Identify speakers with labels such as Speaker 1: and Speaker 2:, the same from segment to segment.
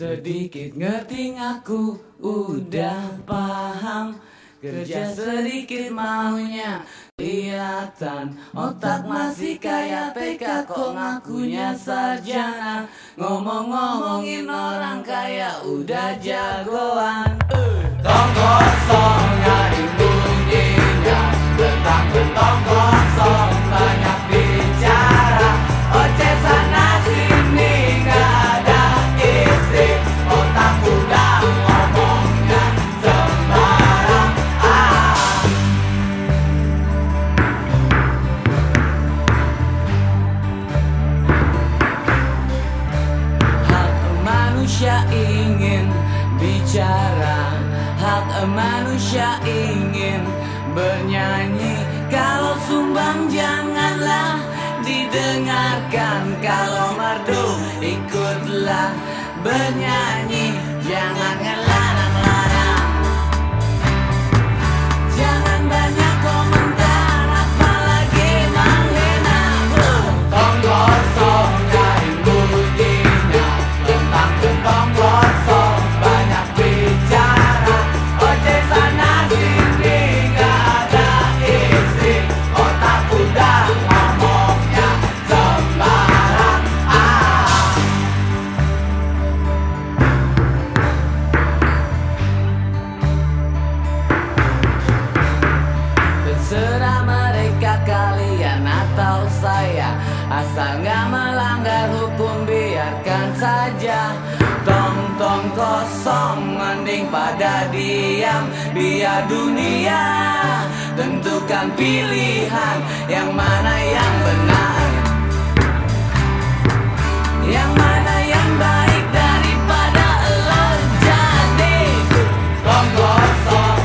Speaker 1: Sedikit ngerti aku udah paham. Kerja sedikit maunya kelihatan. Otak masih kayak TK kok ngakunya sarjana. Ngomong-ngomongin orang kayak udah jagoan. Tong kosong nyari bunyinya bentang kosong. tanya Yeah. saja. Tong-tong kosong mending pada diam. Biar dunia tentukan pilihan. Yang mana yang benar? Yang mana yang baik daripada lo jadi Tong kosong.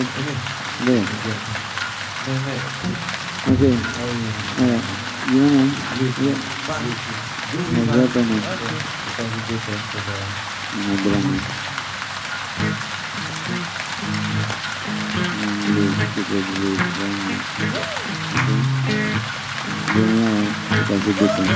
Speaker 2: Iya. Oke. Iya.
Speaker 1: Gimana? Iya. Mau berapa nih? Mau berapa? Kita
Speaker 3: sebutkan.